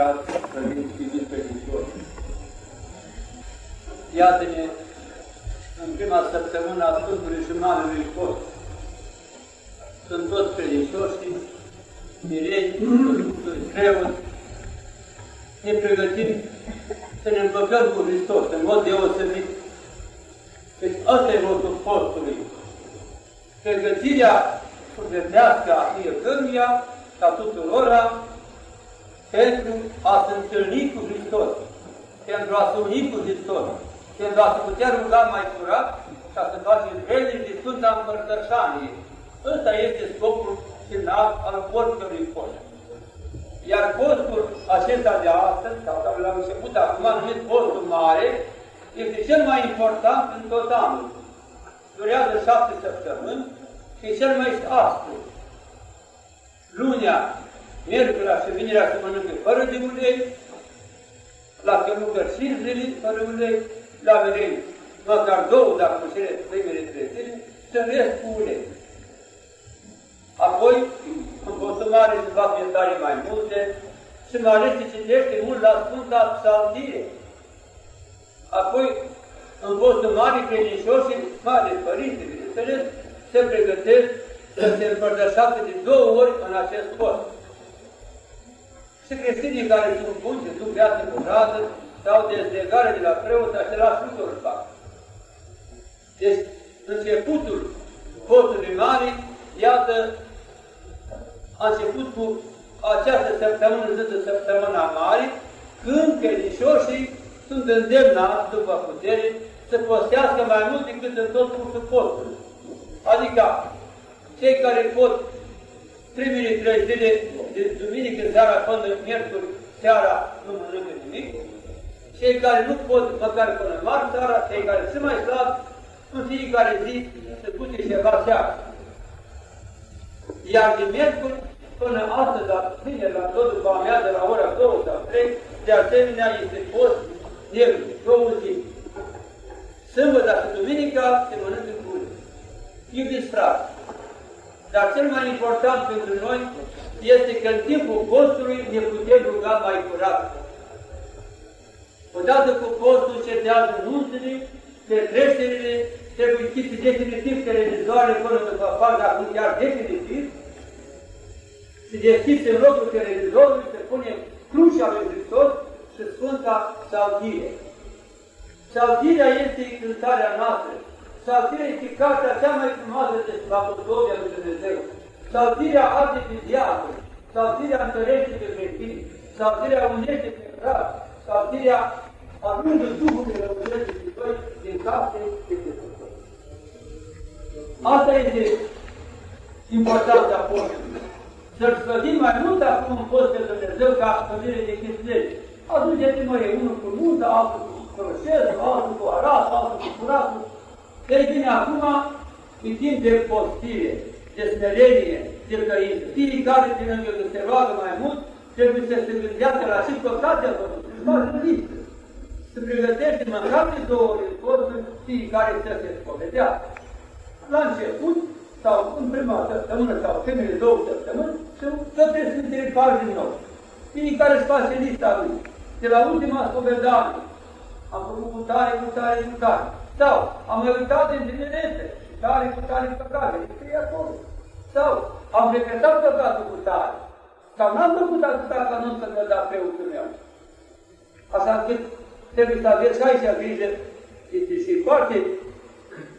frați, părinți, iubiți credincioși. Iată-ne în prima săptămână a Sfântului și Marelui Post. Sunt toți credincioși, mireni, preoți, ne pregătim să ne împăcăm cu Hristos în mod deosebit. Deci asta e rostul postului. Pregătirea sufletească a fiecăruia, ca tuturora, pentru a se întâlni cu Hristos, pentru a se uni cu Hristos, pentru a se putea ruga mai curat, ca să facem vrednici de Sfânta Împărtășanie. Ăsta este scopul final al oricărui post. Iar postul acesta de astăzi, sau care l-am început acum, numit postul mare, este cel mai important în tot anul. Durează șapte săptămâni și cel mai este astăzi. Lunea, miercurea și vinerea se mănâncă fără de ulei, la călugări cinci zile fără ulei, la merei măcar două, dacă nu cele primele trei zile, să rest cu ulei. Apoi, în consumare se fac tare mai multe și mai ales se citește mult la Sfânta Psaltire. Apoi, în postul mare credincioși, mai ales părinții, bineînțeles, se pregătesc să se împărtășească de două ori în acest post. Și creștinii care sunt buni, și sunt viață curată, sau dezlegare de la preot, același lucru îl fac. Deci, începutul postului mare, iată, a început cu această săptămână, zisă săptămâna mare, când credincioșii sunt îndemnați după putere să postească mai mult decât în tot cursul postului. Adică, cei care pot primele trei zile de duminică seara până miercuri seara nu mănâncă nimic, cei care nu pot măcar până marți seara, cei care sunt mai slabi, în fiecare zi se pute ceva seara. Iar de miercuri până astăzi, la bine, la tot după amiază, la ora 2 sau 3, de asemenea este post negru, două zi. Sâmbătă și duminica se mănâncă cu Iubiți frate, dar cel mai important pentru noi este că în timpul postului ne putem ruga mai curat. Odată cu postul cedează nunțele, petrecerile, trebuie chipii definitiv televizoare până după afară, dar nu chiar definitiv, se deschide locul televizorului, se pune crucea lui Hristos și Sfânta Saltire. Saltirea este cântarea noastră. Saltirea este cartea cea mai frumoasă de Sfătătovia lui Dumnezeu. Saltirea arde pe diavol. Saltirea întărește pe creștini. Saltirea unește pe frați. Saltirea aruncă Duhurile rămânește pe voi din case și de Asta este importanța postului să-L scădim mai mult acum în post de Dumnezeu ca scădire de chislegi. Aduceți mă unul cu muntă, altul cu croșezul, altul cu aras, altul cu curatul. Ei bine, acum e timp de postire, de smerenie, de căință. Fiecare din lângă că se roagă mai mult, trebuie să se gândească la și păcatea Domnului, să facă listă. Să pregătește măcar de două ori postul, fiecare să se spovedească. La început, sau în prima săptămână sau primele două săptămâni, să către Sfântele Pagini noi. Fiecare își face lista lui. De la ultima spovedare, am făcut cu tare, cu tare, cu tare. Sau am mai uitat în tinerete, cu tare, cu tare, păcate, scrie acolo. Sau am repetat păcatul cu tare. Sau n-am făcut atâta ca nu să mă da preotul meu. Așa că trebuie să aveți aici grijă. Este și foarte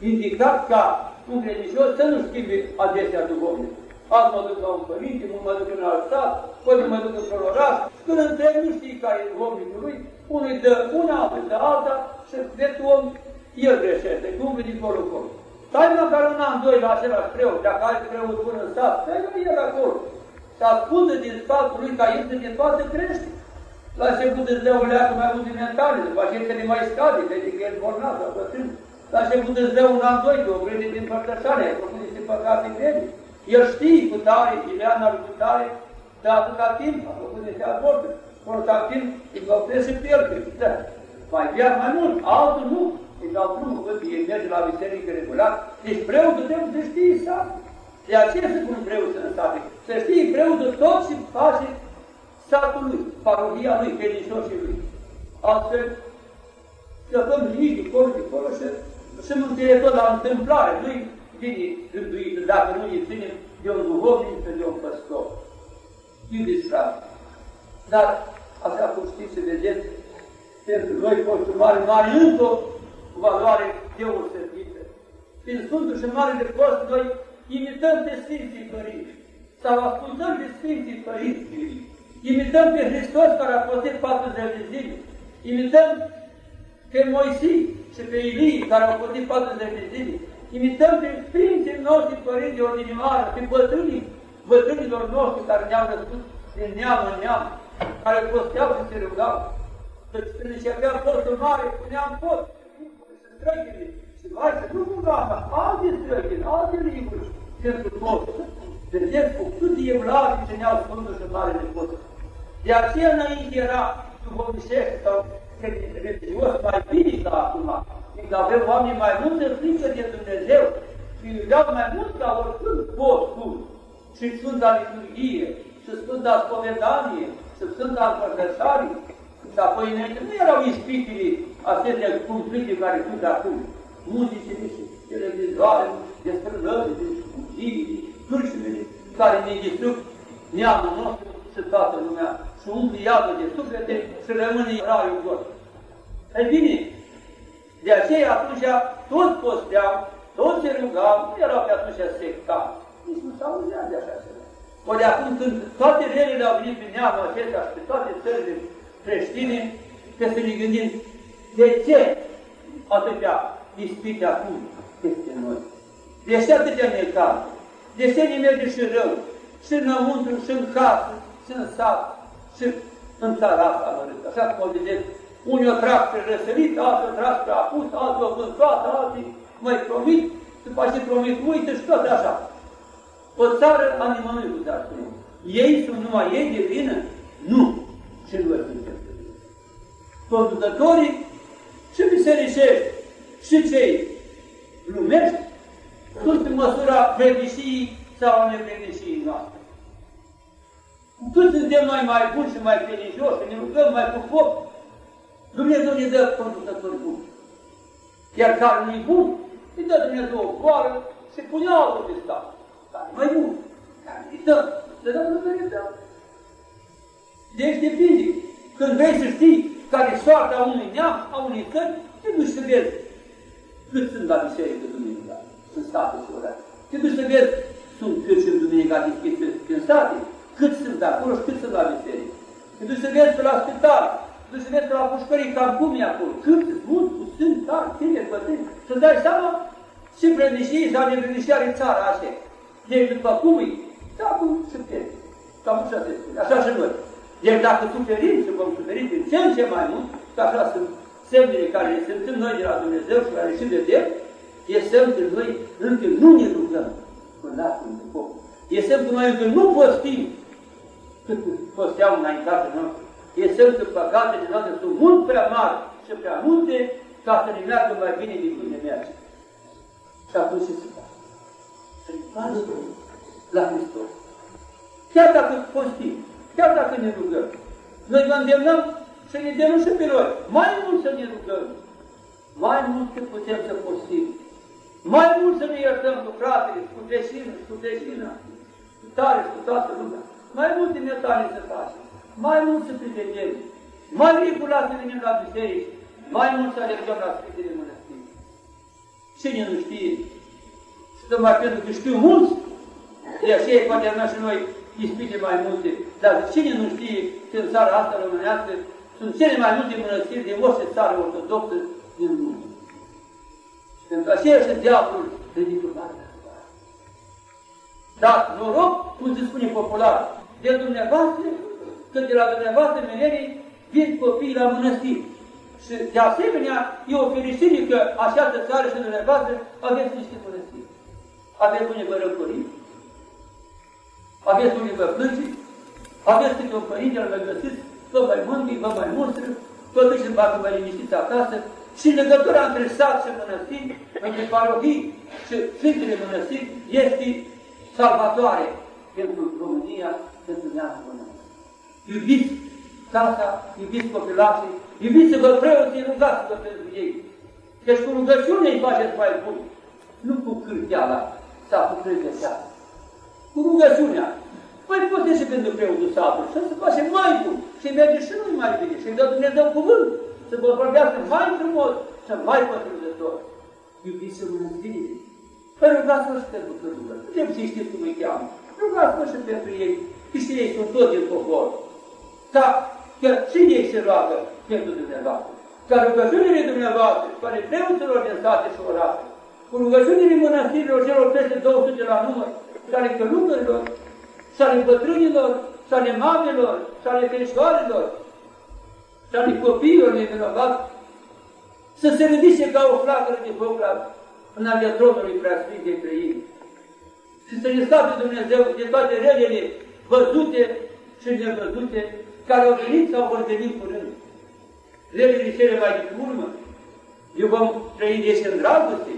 indicat ca un credincios să nu schimbe adesea duhovnic. Azi mă duc la un părinte, mă, mă duc în alt stat, până mă duc într-un oraș, când întreb nu știi care e duhovnicul lui, unul dă una, altul dă alta și vezi om, el greșește, cum vine acolo, acolo. Stai măcar un an, doi la același preot, dacă ai preot până în stat, stai la el acolo. Să ascundă din sfatul lui ca el să ne poată crește. La început îți dă o leacă mai rudimentare, după aceea că ne mai scade, vede că e bolnav sau bătrân. La început îți dă un an, doi, de o grădină din părtășare, ai făcut niște păcate grele. El știe cu tare, Ileana lui cu tare, de atâta timp, a făcut niște aborturi. Până atâta timp, îi găptesc și pe el, că da. Mai chiar mai mult, altul nu. Îi dau drumul, că el merge la biserică regulat. Deci preotul trebuie să știe sat. De aceea se pun preotul în sate. Să știe preotul tot și face satul lui, parodia lui, credincioșii lui. Astfel, scăpăm nimic de acolo, de acolo și, și mântuie tot la întâmplare. Nu-i vine rânduită, dacă nu i ține de un duhovnic sau de un păstor. Iubiți frate, dar, așa cum știți să vedeți, pentru noi postul mare, mare încă o valoare deosebită. Prin Sfântul și Marele Post, noi imităm pe Sfinții Părinți sau ascultăm de Sfinții Părinți, imităm pe Hristos care a postit 40 de zile, imităm pe Moisii și pe Ilie care au postit 40 de zile, imităm pe Sfinții noștri Părinți de ordinimară, pe bătrânii, bătrânilor noștri care ne-au născut din neam în neam, care posteau și se rugau. Deci când începea postul mare, puneam post, și străgile, și vai să nu cumva, alte străgile, alte liburi, pentru post. Vedeți cu cât de evlavii țineau Sfântul și Marele Post. De aceea înainte era duhovnicește sau religios mai bine ca acum, fiindcă avem oameni mai multă frică de Dumnezeu și iubeau mai mult ca oricând postul și Sfânta Liturghie și Sfânta Spovedanie și Sfânta Împărtășarie și apoi înainte nu erau ispitile acestea cumplite care sunt acum, muzicile și televizoare, destrănări, de cârșurile care ne distrug neamul nostru și toată lumea și umple iadul de suflete și rămâne raiul lor. Ei bine, de aceea atunci tot posteau, tot se rugau, nu erau pe atunci sectar. Nici nu s-au de așa ceva. O de acum când toate relele au venit pe neamul acesta și pe toate țările creștine, trebuie să ne gândim de ce atâtea ispite acum peste noi. De ce atâtea necazuri? De ce ne merge și rău? Și înăuntru, și în casă, și în sat, și în țara asta amărâtă. Așa cum o vedeți, unii o trag pe răsărit, alții o trag pe apus, alții o vântoată, alții mai promit, după ce promit, uite și tot așa. O țară a nimănui, putea spune. Ei sunt numai ei de vină? Nu. Și nu suntem de vină. Conducătorii și bisericești și cei lumești sunt în măsura vrednișii sau nevrednișii noastre. Cu cât suntem noi mai buni și mai credincioși, și ne rugăm mai cu foc, Dumnezeu ne dă conducători buni. Iar care nu-i bun, îi dă Dumnezeu o goală și pune altul pe stat. Care mai bun, care îi dă, să dăm Dumnezeu. Deci depinde. Când vrei să știi care e soarta unui neam, a unui țări, te duci să vezi cât sunt la biserică Dumnezeu în state și orașe. Te duci să vezi, sunt câți în Duminica deschise în state, cât sunt de acolo și cât sunt la biserică. Te duci să vezi pe la spital, te duci să vezi pe la pușcării, cam cum e acolo, cât sunt mulți, cu sunt tari, tineri, bătrâni, să dai seama ce vrednișii sau nevrednișii are țara așa. Deci după cum e, da, cum se pierde. Cam așa se spune, așa și noi. Deci dacă suferim și vom suferi din ce în ce mai mult, că așa sunt semnele care se întâmplă noi de la Dumnezeu și care și vedem, e semn că noi încă nu ne rugăm cu lacrimi de foc. E semn că noi încă nu postim cât posteau înaintatele noastre. E semn că păcatele noastre sunt mult prea mari și prea multe ca să ne meargă mai bine decât ne merge. Și atunci ce se face? Să la Hristos. Chiar dacă postim, chiar dacă ne rugăm, noi vă îndemnăm să ne dăm și pe noi. Mai mult să ne rugăm. Mai mult cât putem să postim. Mai mult să ne iertăm cu fratele, cu vecinul, cu vecina, cu tare, cu toată lumea. Mai multe metale să facem, mai mult să privenim, mai regulat să venim la biserică, mai mult să alergăm la Sfintele Mănăstiri. Cine nu știe? Și tocmai pentru că știu mulți, de aceea poate avem și noi ispite mai multe, dar cine nu știe că în țara asta românească sunt cele mai multe mănăstiri din orice țară ortodoxă din lume. Pentru aceea este diavolul ridiculat. Dar noroc, cum se spune popular, de dumneavoastră, că de la dumneavoastră menerii vin copiii la mănăstiri. Și de asemenea, e o fericire că această țară și dumneavoastră aveți niște mănăstiri. Aveți unde vă răcorim, aveți unde vă plângeți, aveți câte un părinte, îl mai găsiți, vă mai mângâi, vă mai mustră, tot își îmbacă mai liniștiți acasă, și legătura între sat și mănăstiri, între parohii și Sfintele Mănăstiri este salvatoare pentru România, pentru neamul românesc. iubiți tata, iubiți copilașii, iubiți-vă preoții, rugați-vă pentru ei. Deci cu rugăciune îi faceți mai bun, nu cu cârteala sau cu crângeseala. Cu rugăciunea. Păi puteți și pentru preotul satului, să se face mai bun și merge și nu mai bine și îi dă Dumnezeu cuvânt, să vă vorbească mai frumos și mai pătrunzător. Iubiți-vă în bine. Păi rugați-vă și pentru cărură. Putem să știți cum îi cheamă. Rugați-vă și pentru ei. Și ei sunt toți din popor. Ca că și ei se roagă pentru dumneavoastră. Ca rugăciunile dumneavoastră, care preoților din state și orașe, cu rugăciunile mănăstirilor celor peste 200 la număr, și ale călugărilor, și ale bătrânilor, și ale mamelor, și ale feșoarelor, și ale copiilor nevinovați, să se ridice ca o flacără de foc la în ale tronului preasfânt de ei. Și să ne scape Dumnezeu de toate relele văzute și nevăzute, care au venit sau vor veni curând. Relele cele mai de urmă, eu vom trăi deci în dragoste,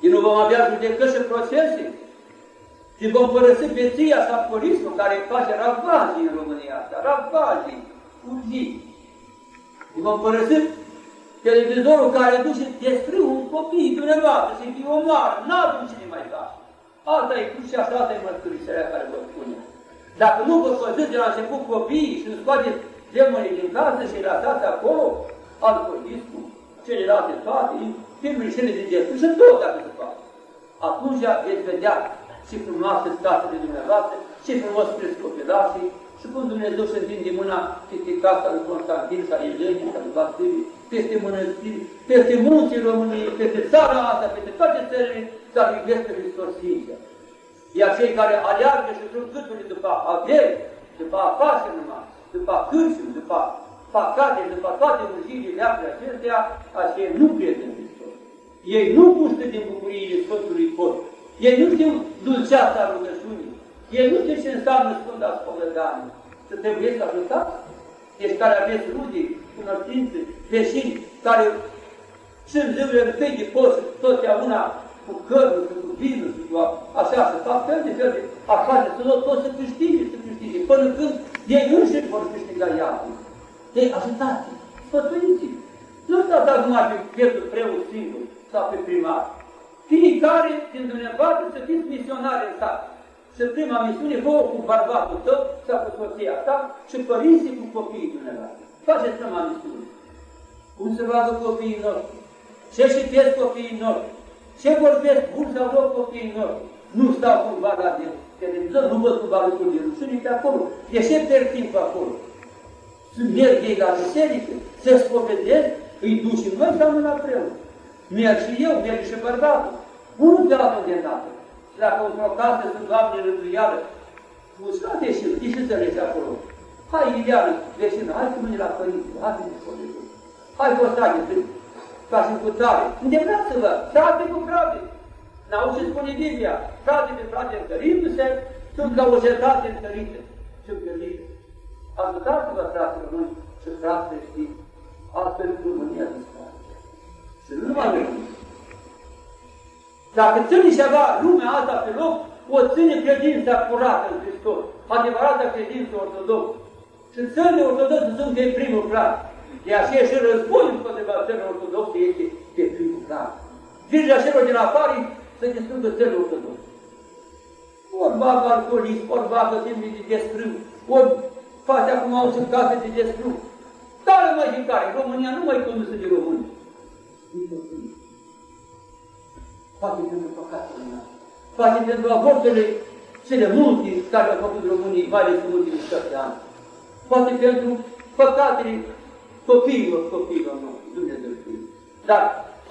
eu nu vom avea judecăți și procese, și vom părăsi beția și aforismul care face ravagii în România asta, ravagii, zi. Și vom părăsi televizorul care duce descriu un copii dumneavoastră și fie omoară, n-avem cine mai face. Asta e crucea și asta e mărturisirea care vă spune. Dacă nu vă păziți de la început copiii și nu scoateți demonii din casă și îi lăsați acolo, alcoolismul, celelalte toate, filmele cele de gestul și tot dacă se face. Atunci veți vedea și frumoase statele dumneavoastră, și frumos cresc copilașii, și cum Dumnezeu să întinde mâna peste casa lui Constantin, sau Elenie, sau lui Vasile, peste mănăstiri, peste munții României, peste țara asta, peste toate țările care iubesc pe Hristos Sfinția. Iar cei care aleargă și sunt câturile după averi, după afaceri numai, după cârciuri, după păcate, după toate urziile leapele acestea, aceia nu cred în Hristos. Ei nu gustă din bucuriile Sfântului Pot. Ei nu știu dulceața rugăciunii. Ei nu știu ce înseamnă Sfânta Spovedanie. Să trebuie să ajutați? Deci care aveți rude, cunoștințe, veșini, care sunt zilele întâi de post, totdeauna cu cărul, cu vinul, cu așa, să fac fel de fel de afaceri, să nu tot să câștige, să câștige, până când ei înșiși vor câștiga iadul. Ei, ajutați sfătuiți Nu stați acum pe vietul preot singur sau pe primar. Fiecare din dumneavoastră să fiți misionari în sat. Și prima misiune, vouă cu bărbatul tău sau cu soția ta și părinții cu copiii dumneavoastră. Faceți prima misiune. Cum se roagă copiii noștri? Ce și citesc copiii noștri? Ce vorbesc bun sau rău copiii noștri? Nu stau cumva la de televizor, nu văd cumva lucruri de rușine pe acolo. De ce pierd timp acolo? Sunt merg ei la biserică, se spovedesc, îi duci în noi sau nu la preot. Merg și eu, merg și bărbatul. Unul pe altul de dată. Și dacă într-o casă sunt doamne rânduială, uscate și ieșiți acolo. Hai, Iliana, vecină, hai să mâine la părinți, hai să ne spovedesc. Hai, Costache, ca și cu tare. Îndemnați-vă, frate cu frate. N-au ce spune Biblia, frate de frate întărindu-se, sunt ca o cetate întărită și întărită. Ascultați-vă, frate români și frate știi, astfel România dispare. Și nu numai România. Dacă ține ceva lumea asta pe loc, o ține credința curată în Hristos, adevărata credință ortodoxă. Și țările ortodoxe sunt pe primul plan. De aceea și războiul împotriva țărilor ortodoxe este pe primul plan. Grija celor din afară să distrugă țările ortodoxe. Ori bagă alcoolism, ori bagă timp de descriu, ori face acum au sunt case de descriu. Care mai din care? România nu mai condusă de români. Poate pentru păcatul meu. Poate pentru avorturile cele multe care au făcut România, mai ales în ultimii șapte ani. Poate pentru păcatele copiilor, copiilor noștri, Dumnezeu știe. Dar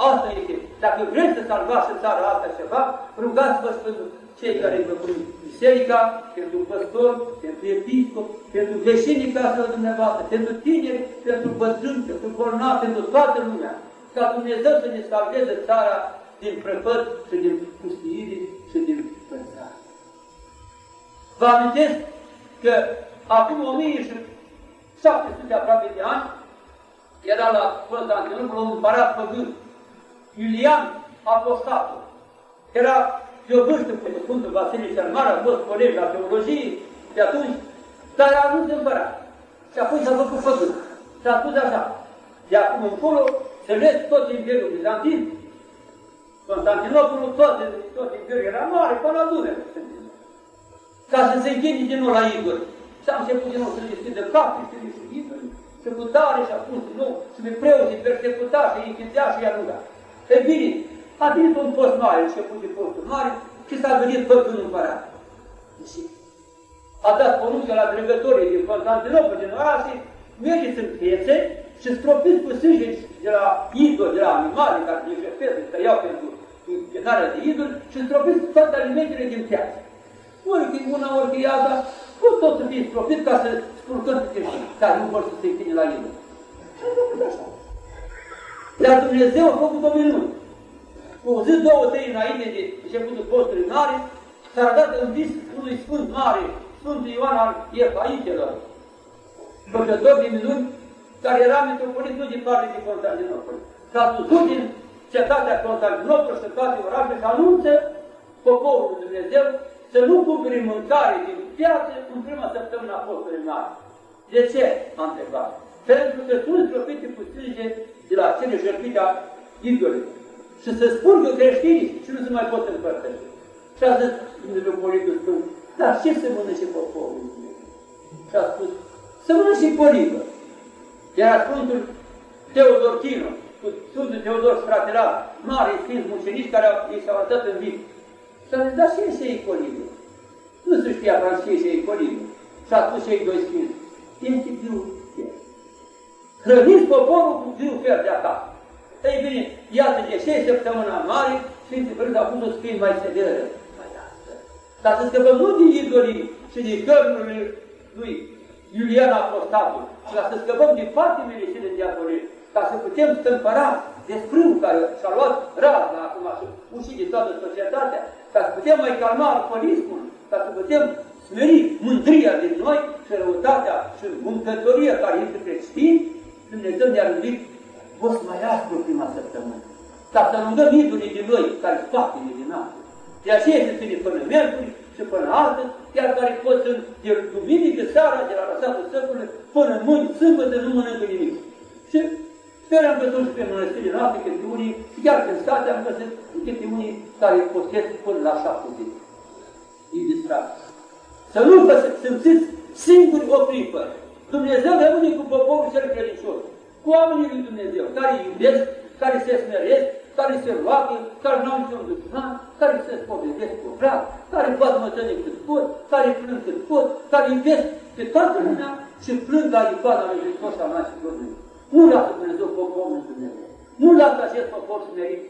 asta este, dacă vreți să salvați în țara asta ceva, rugați-vă pentru cei care vă pun biserica, pentru păstor, pentru episcop, pentru veșinii casă dumneavoastră, pentru tineri, pentru bătrâni, pentru bolnavi, pentru toată lumea, ca Dumnezeu să ne salveze țara din prăpăt și din pustiire și din păzare. Vă amintesc că acum 1700 aproape de ani, era la Constantinopol un împărat păgân, Iulian Apostatul. Era de o vârstă cu Sfântul Vasile cel Mare, a fost colegi la teologie de atunci, dar a ajuns împărat. Și apoi s-a făcut făcut. Și a spus așa, de acum încolo să vezi tot Imperiul Bizantin, Constantinopolul, tot, tot Imperiul era mare, până la Dunăre. Ca să se închide din nou la idoli. Și am început din nou să deschidă capii, să deschidă idoli, să cu tare și a spus din nou, să ne preoții persecuta și îi închidea și i-a rugat. E bine, a venit un post mare, început de postul mare, și s-a venit făcând împărat. Și a dat poruncă la dregătorii din Constantinopol, din orașe, mergeți în piețe și stropiți cu sânge de la idol, de la animale care ne jertfesc, că iau pentru închinarea de idol și stropiți toate alimentele din piață. Ori că una, ori că alta, pot tot să fie stropit ca să spurcăm pe care nu vor să se închine la idol. Și a făcut așa. Dar Dumnezeu a făcut o minune. Cu o zi, două, trei înainte de începutul postului mare, s-a dat în vis unui sfânt mare, Sfântul Ioan al Iefaitelor, făcător de minuni, care era metropolit nu din parte de Constantinopol. S-a susțut din cetatea Constantinopol și toate orașele și anunță poporul Dumnezeu să nu cumpere mâncare din piață în prima săptămână a postului mare. De ce? A întrebat. Pentru că sunt stropite cu sânge de la cele jertfite a idolului. Și să spurgă creștinii și nu se mai pot împărtăși. Și a zis Dumnezeu Politul Sfânt, dar ce să mănânce poporul? Și a spus, să mănânce polivă. Iar Sfântul Teodor Chino, cu Sfântul Teodor Fratela, mare sfinți mucenici care au, ei s-au arătat în vic. Și a zis, dar ce este ei colivă? Nu se știa cam ce este ei colivă. Și a spus cei doi sfinți, este viu fier. Hrăniți poporul cu viu fier de acasă. Ei bine, iată de șase săptămâna mare, Sfinții Părinți au pus o spin mai severă. Dar să scăpăm nu din idolii și din cărnurile lui Iulian Apostatul, ci ca să scăpăm din patimile și de diavolii, ca să putem stâmpăra de frâu care și-a luat raza acum și ușit de toată societatea, ca să putem mai calma alcoolismul, ca să putem smeri mândria din noi și răutatea și mâncătoria care este creștin, Dumnezeu ne-a rândit poți mai aspru prima săptămână. Ca să rugăm idolii din noi, care sunt patimile din noi. De aceea se ține până miercuri și până altă, chiar care pot să de duminică seara, de la lăsatul săpului, până mâini, sâmbătă, nu mănâncă nimic. Și sperăm că toți pe mănăstirile noastre, că unii, chiar când state, am găsit câte unii care postesc până la șapte zile. E distrat. Să nu vă simțiți singuri o clipă. Dumnezeu rămâne cu poporul cel credincios, cu oamenii lui Dumnezeu, care iubesc, care se smeresc, care se roagă, care nu au niciun dușman, care se spovedesc cu vrag, care poate mătăni cât pot, care plâng cât pot, care iubesc pe toată lumea și plâng la icoana lui Hristos al Maicii Domnului. Nu lasă Dumnezeu poporul Dumnezeu. Nu lasă acest popor smerit.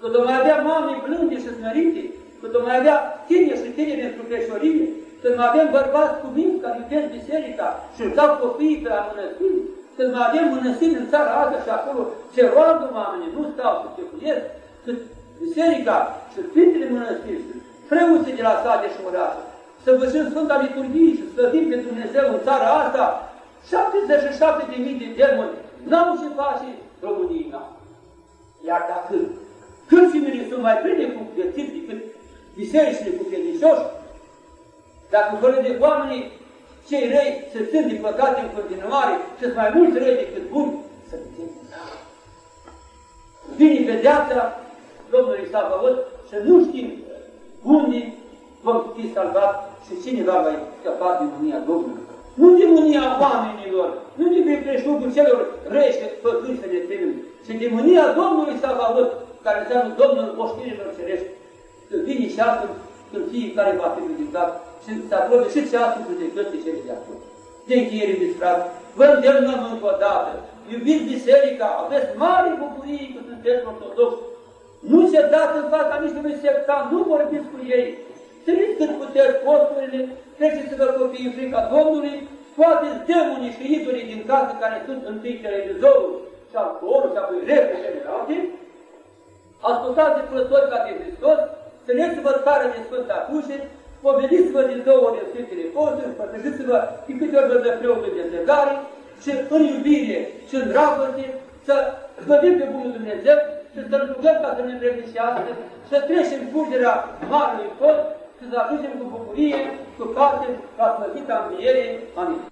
Când o mai avea mame blânde și smerite, când o mai avea tine și tine pentru creșorie, când mai avem bărbați cu minți care iubesc biserica și își dau copiii pe la mănăstiri, când mai avem mănăstiri în țara asta și acolo se roagă oamenii, nu stau să se cuiesc, sunt biserica și Sfintele Mănăstiri, preoții de la sate și orașe, să văzim Sfânta Liturghie și să fim pe Dumnezeu în țara asta, 77 de mii de demoni n-au ce face România. Iar dacă cât și sunt mai pline cu viețiri decât bisericile cu credincioși, dacă fără de oamenii cei răi se țin din păcate în continuare și sunt mai mulți răi decât buni, să vedem. Vine pedeapsa Domnului Sabaot să nu știm unde vom fi salvat și cine va mai scăpa din mânia Domnului. Nu din mânia oamenilor, nu din creștinicul celor răi și făcând să ne temem, ci din mânia Domnului Sabaot, care înseamnă Domnul oștirilor cerești, să vine și astăzi când fiecare va fi judecat și să acorde și ceasul judecății cele de acolo. De încheiere, iubiți frate, vă îndemnăm încă o dată, iubiți biserica, aveți mare bucurie că sunteți ortodoxi, nu se dați în fața niciunui sectant, nu vorbiți cu ei. Țineți cât puteți posturile, treceți-vă copiii în frica Domnului, toate demonii și idolii din casă care sunt întâi televizorul și alcoolul și apoi rege celelalte, ascultați de plători ca de Hristos, țineți-vă tare de Sfânta Cruce, povediți-vă din două ori în Sfintele Posturi, împărtășiți-vă de câte ori vă dă preotul de zlegare și în iubire și în dragoste să slăbim pe Bunul Dumnezeu și să rugăm ca să ne îndreptișească, să trecem curgerea Marului Post și să ajungem cu bucurie, cu pace, la slăvita înviere. Amin.